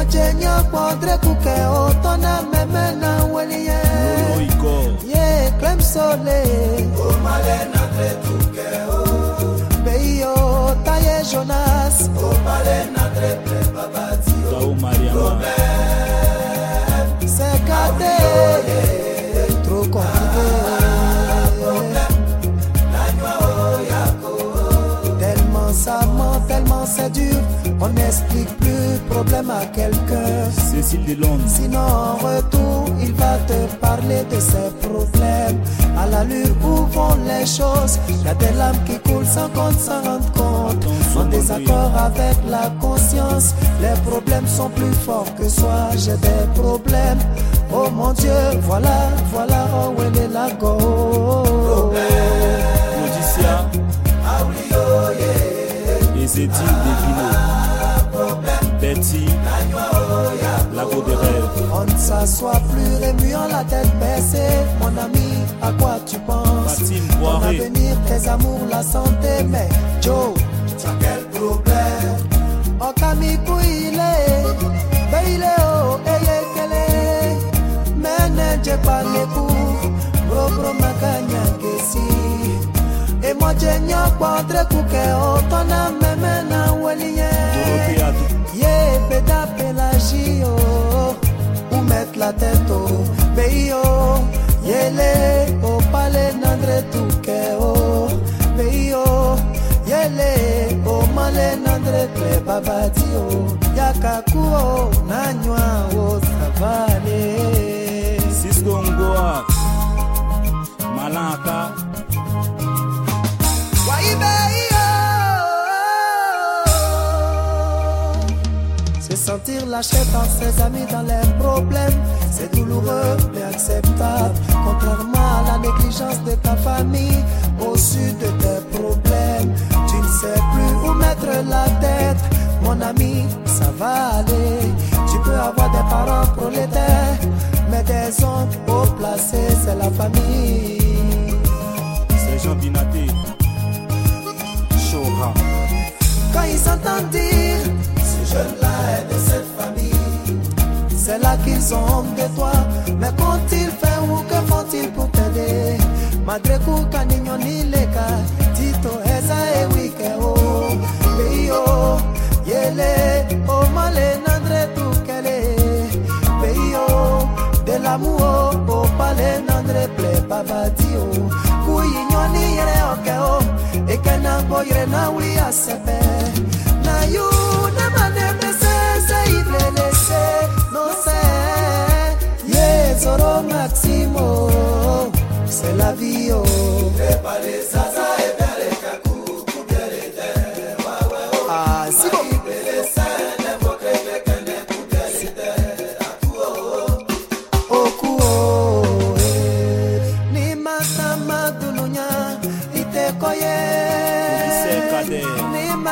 emochenya kpọdrekuke o tọna meme na welie. Ye clemsole beio taye jonas. Mariama. trop compliqué tellement ça ment tellement c'est dur on n'explique plus problème à quelqu'un Cécile de Londres. Sinon, en retour, il va te parler de ses problèmes. À l'allure où vont les choses, il y a des larmes qui coulent sans compte, sans rendre compte. En désaccord avec la conscience, les problèmes sont plus forts que soi. J'ai des problèmes. Oh mon Dieu, voilà, voilà, oh, où est la go. Claudicia. Ezedine Devino. S'assoit plus remuant la tête baissée. Mon ami, à quoi tu penses Ton avenir, tes amours, la santé, mais Joe, tu as quel problème est, ben il est oh, eye kele, mene je paleku, bro bro makanya kesi. Et moi je n'y pas kuke o tona meme na welie. Dorothée Adou. Ye savale Ngoa. Malaka. Se sentir lâché par ses amis dans les problèmes, Mon ami, ça va aller. Tu peux avoir des parents prolétaires, mais des oncles haut placés, c'est la famille. C'est Jean Binaté. Chora. Quand ils entendent dire Ce jeune-là est de cette famille C'est là qu'ils ont honte de toi Mais qu'ont-ils fait ou que font-ils pour t'aider? Madreku kaninyoni boyire nauli ya sepe na yu na manemesese ivelese nose ye zoro maximo c'est la vie oh.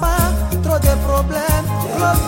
pas, trop de problèmes, Claude